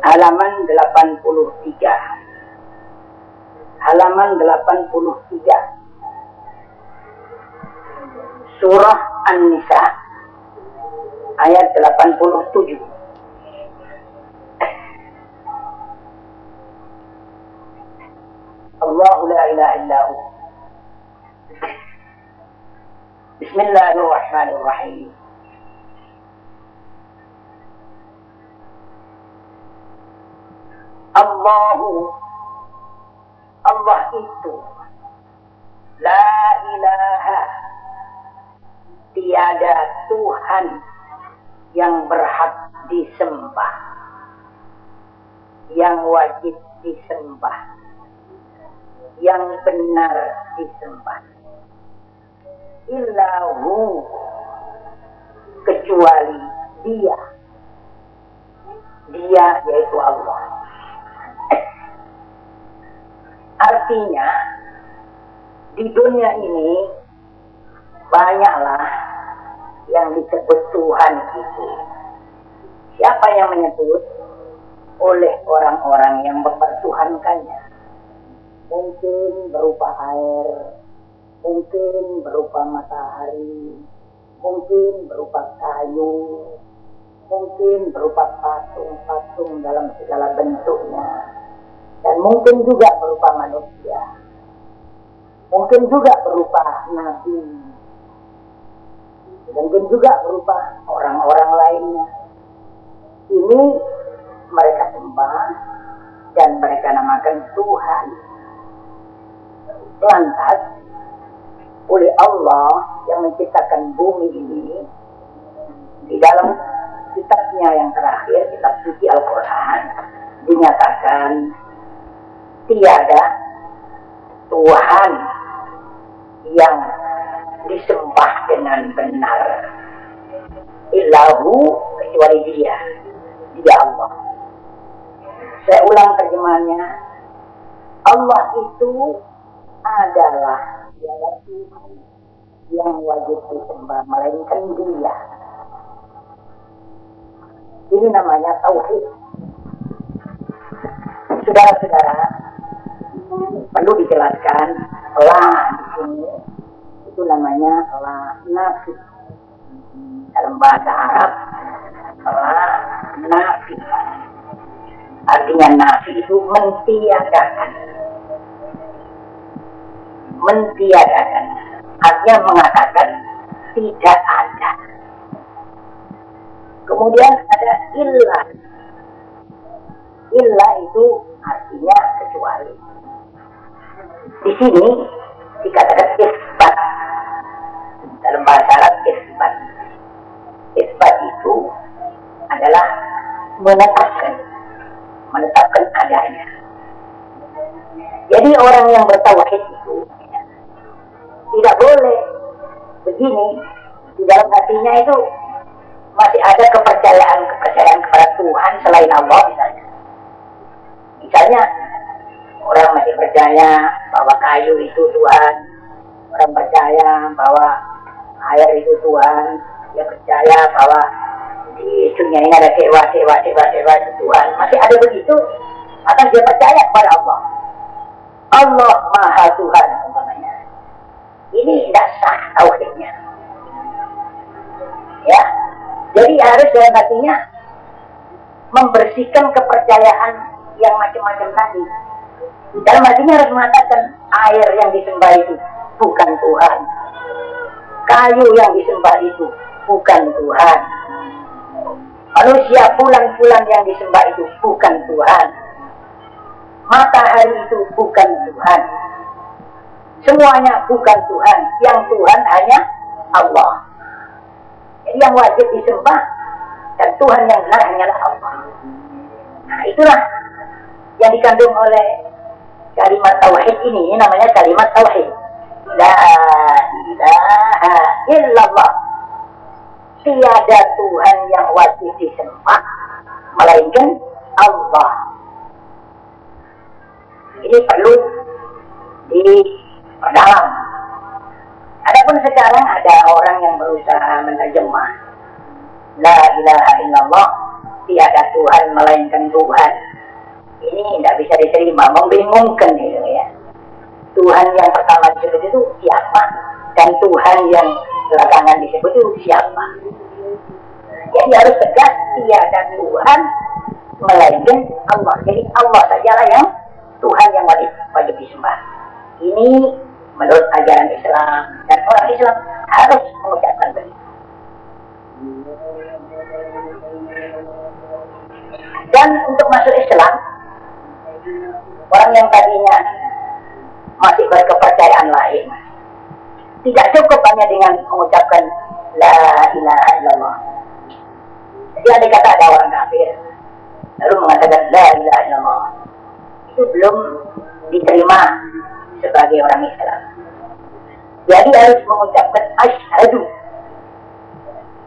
halaman 83 halaman 83 surah An-Nisa ayat 87 Allah la ilaha illa Bismillahirrahmanirrahim. Allahu. Allah itu. La ilaha. Tiada Tuhan Yang berhak disembah. Yang wajib disembah. Yang benar disembah. Illahu Kecuali dia. Dia yaitu Allah Artinya, di dunia ini banyaklah yang disebut Tuhan itu. Siapa yang menyebut? Oleh orang-orang yang mempertuhankannya. Mungkin berupa air, mungkin berupa matahari, mungkin berupa kayu, mungkin berupa patung-patung dalam segala bentuknya dan mungkin juga berupa manusia. Mungkin juga berupa nabi. Mungkin juga berupa orang-orang lainnya. Ini mereka sembah dan mereka namakan Tuhan. Lantas, oleh Allah yang menciptakan bumi ini, di dalam kitabnya yang terakhir, kitab suci Al-Quran, dinyatakan tiada Tuhan yang disembah dengan benar. Illahu kecuali dia. Dia Allah. Saya ulang terjemahannya Allah itu adalah tiada Tuhan yang wajib disembah melainkan dia. Ini namanya tauhid. Saudara-saudara perlu dijelaskan la di sini itu namanya la nafi dalam bahasa Arab la nafi artinya nafi itu mentiadakan. Mentiadakan. Artinya mengatakan tidak ada. Kemudian ada ilah. Ilah itu artinya kecuali di sini dikatakan isbat. Dalam bahasa Arab isbat. Isbat itu adalah menetapkan. Menetapkan adanya. Jadi orang yang bertawahid itu tidak boleh begini di dalam hatinya itu masih ada kepercayaan kepercayaan kepada Tuhan selain Allah misalnya. Misalnya Orang masih percaya bahwa kayu itu Tuhan. Orang percaya bahwa air itu Tuhan. Dia percaya bahwa di dunia ini ada dewa, dewa, dewa, dewa itu Tuhan. Masih ada begitu. Maka dia percaya kepada Allah. Allah Maha Tuhan umpamanya. Ini tidak sah tauhidnya. Ya. Jadi harus dalam hatinya membersihkan kepercayaan yang macam-macam tadi dalam hatinya harus mengatakan air yang disembah itu bukan Tuhan. Kayu yang disembah itu bukan Tuhan. Manusia bulan-bulan yang disembah itu bukan Tuhan. Matahari itu bukan Tuhan. Semuanya bukan Tuhan. Yang Tuhan hanya Allah. Jadi yang wajib disembah dan Tuhan yang benar hanyalah Allah. Nah itulah yang dikandung oleh kalimat tauhid ini namanya kalimat tauhid. La ilaha illallah. Tiada Tuhan yang wajib disembah melainkan Allah. Ini perlu diperdalam. Adapun sekarang ada orang yang berusaha menerjemah La ilaha illallah tiada Tuhan melainkan Tuhan. Ini tidak bisa diterima, membingungkan itu ya. Tuhan yang pertama disebut itu siapa? Dan Tuhan yang belakangan disebut itu siapa? Jadi harus tegas tiada Tuhan melainkan Allah. Jadi Allah sajalah yang Tuhan yang wajib, wajib disembah. Ini menurut ajaran Islam dan orang Islam harus mengucapkan begitu. Dan untuk masuk Islam, orang yang tadinya masih berkepercayaan lain, tidak cukup hanya dengan mengucapkan La ilaha illallah. Jadi ada kata ada orang kafir, lalu mengatakan La ilaha illallah. Itu belum diterima sebagai orang Islam. Jadi harus mengucapkan asyhadu.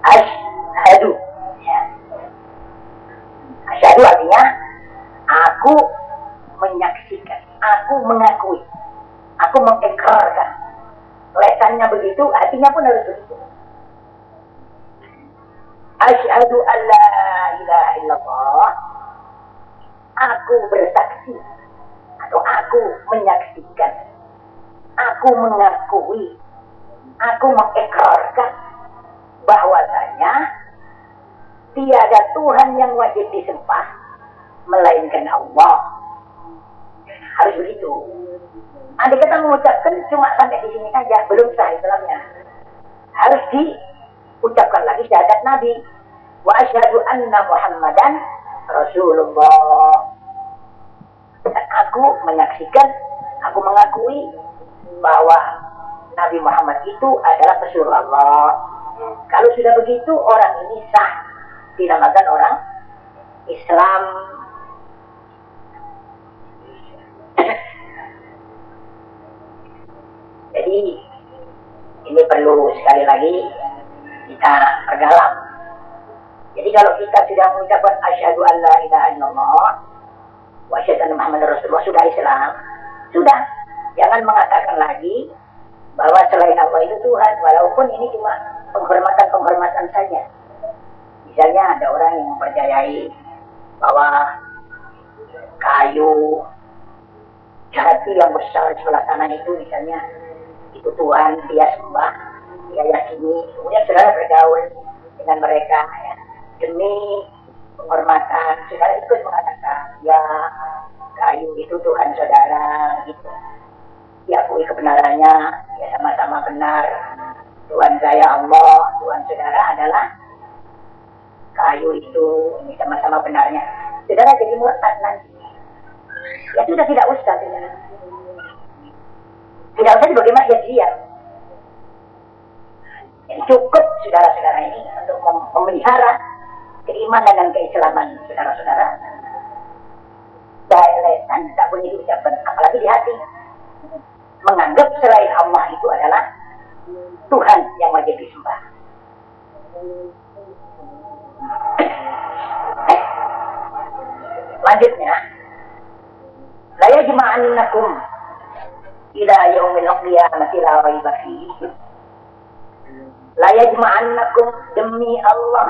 Asyhadu. Ya. Asyhadu artinya aku menyaksikan, aku mengakui, aku mengikrarkan. Lesannya begitu, hatinya pun harus begitu. Asyhadu an la ilaha illallah. Aku bersaksi atau aku menyaksikan, aku mengakui, aku mengikrarkan bahwasanya tiada Tuhan yang wajib disembah melainkan Allah. Harus begitu. Andai kita mengucapkan cuma sampai di sini saja, belum sah Islamnya. Harus diucapkan lagi syahadat Nabi. Wa asyhadu anna Muhammadan Rasulullah. Dan aku menyaksikan, aku mengakui bahwa Nabi Muhammad itu adalah pesuruh Allah. Kalau sudah begitu, orang ini sah dinamakan orang Islam. Jadi ini perlu sekali lagi kita perdalam. Jadi kalau kita sudah mengucapkan asyhadu an la ilaha illallah wa asyhadu anna Rasulullah sudah Islam, sudah. Jangan mengatakan lagi bahwa selain Allah itu Tuhan, walaupun ini cuma penghormatan-penghormatan saja. Misalnya ada orang yang mempercayai bahwa kayu jati yang besar di sebelah kanan itu misalnya itu Tuhan, dia sembah, dia yakini, kemudian saudara bergaul dengan mereka ya, demi penghormatan, saudara ikut mengatakan ya kayu itu Tuhan saudara gitu diakui kebenarannya, ya sama-sama benar. Tuhan saya Allah, Tuhan saudara adalah kayu itu, ini sama-sama benarnya. Saudara jadi murtad nanti. Ya sudah tidak usah, saudara. Tidak usah bagaimana ya diam. Cukup saudara-saudara ini untuk memelihara keimanan dan keislaman saudara-saudara. Dari lesan tidak boleh diucapkan, apalagi di hati menganggap selain Allah itu adalah Tuhan yang wajib disembah. Lanjutnya, la yajma'annakum ila yaumil qiyamati la raiba fihi. La yajma'annakum demi Allah.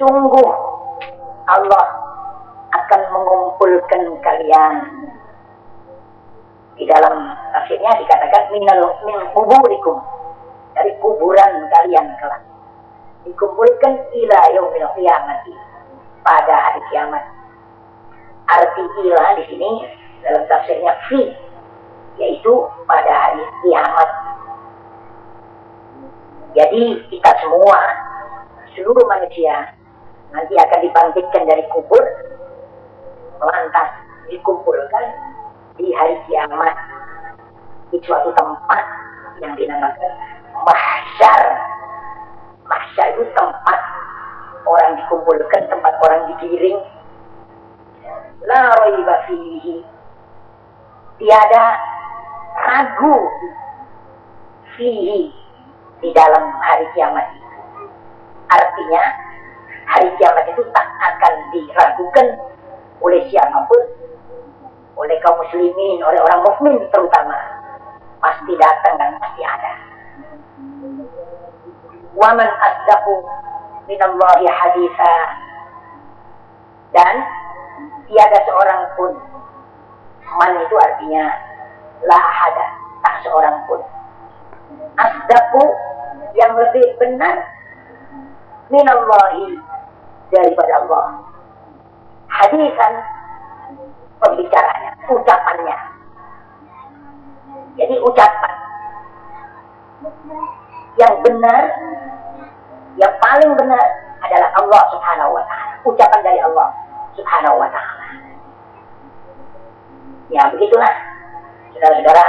Sungguh Allah akan mengumpulkan kalian. Di dalam tafsirnya dikatakan minal min kuburikum. Dari kuburan kalian kelak. Dikumpulkan ila yaumil qiyamati pada hari kiamat. Arti ila di sini dalam tafsirnya fi yaitu pada hari kiamat jadi kita semua seluruh manusia nanti akan dibangkitkan dari kubur lantas dikumpulkan di hari kiamat di suatu tempat yang dinamakan mahsyar. Mahsyar itu tempat orang dikumpulkan, tempat orang digiring. La raiba. Tiada ragu fihi di dalam hari kiamat itu. Artinya hari kiamat itu tak akan diragukan oleh siapa pun oleh kaum muslimin, oleh orang mukmin terutama pasti datang dan pasti ada. Waman asdaqu minallahi haditha tiada seorang pun man itu artinya la ada tak seorang pun. Asdaku yang lebih benar. Minallahi daripada Allah. Hadisan pembicaranya ucapannya. Jadi ucapan. Yang benar yang paling benar adalah Allah subhanahu wa ta'ala. Ucapan dari Allah subhanahu wa ta'ala. Ya begitulah saudara-saudara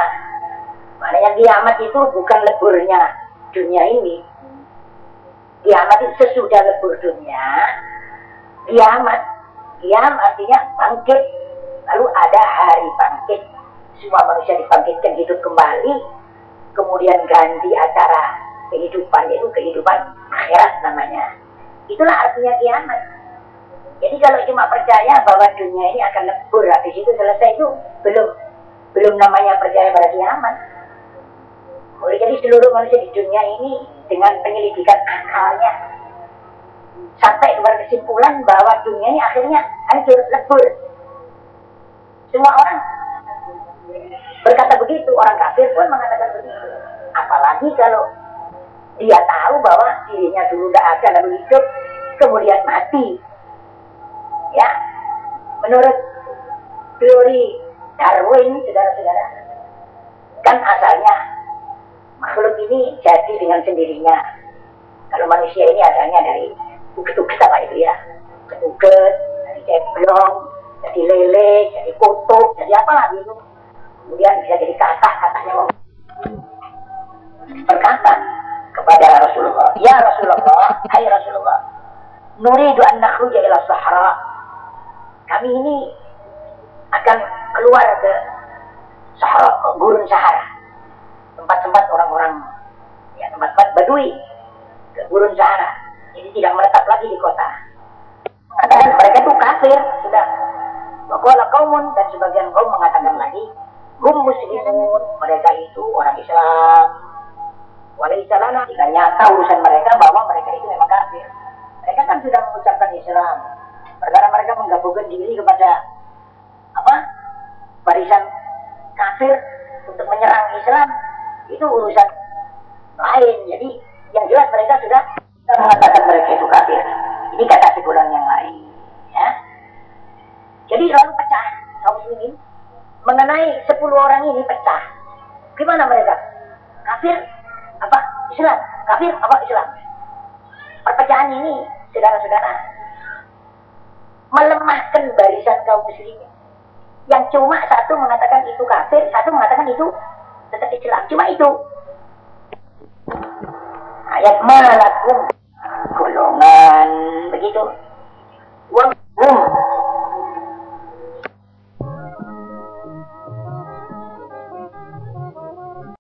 maknanya kiamat itu bukan leburnya dunia ini. Kiamat itu sesudah lebur dunia. Kiamat kiam artinya bangkit. Lalu ada hari bangkit. Semua manusia dibangkitkan hidup kembali. Kemudian ganti acara kehidupan itu kehidupan akhirat namanya. Itulah artinya kiamat. Jadi kalau cuma percaya bahwa dunia ini akan lebur habis itu selesai itu belum belum namanya percaya pada kiamat boleh jadi seluruh manusia di dunia ini dengan penyelidikan akalnya. Sampai kepada kesimpulan bahwa dunia ini akhirnya hancur lebur. Semua orang berkata begitu orang kafir pun mengatakan begitu. Apalagi kalau dia tahu bahwa dirinya dulu tidak ada lalu hidup kemudian mati. Ya menurut teori Darwin saudara-saudara. Kan asalnya makhluk ini jadi dengan sendirinya. Kalau manusia ini asalnya dari uget-uget apa itu ya? Uget dari ceblong jadi lele jadi kotok jadi apa lagi itu kemudian bisa jadi kata katanya berkata kepada Rasulullah ya Rasulullah hai Rasulullah nuridu an nakhruja ila sahara kami ini akan keluar ke Sahara, ke gurun Sahara tempat-tempat orang-orang ya badui ke gurun jadi tidak menetap lagi di kota. Mengatakan mereka itu kafir sudah. Wakuala kaumun dan sebagian kaum mengatakan lagi hum muslimun. Mereka itu orang Islam. Walaisalana tidak nyata urusan mereka bahwa mereka itu memang kafir. Mereka kan sudah mengucapkan Islam. Karena mereka menggabungkan diri kepada apa barisan kafir untuk menyerang Islam itu urusan lain jadi yang jelas mereka sudah mengatakan mereka itu kafir ini kata sekulan yang lain ya jadi lalu pecah kaum muslimin mengenai 10 orang ini pecah gimana mereka kafir apa Islam kafir apa Islam perpecahan saudara-saudara melemahkan barisan kaum muslimin yang cuma satu mengatakan itu kafir, satu mengatakan itu tetap Islam. Cuma itu. Ayat malakum golongan begitu. Wahum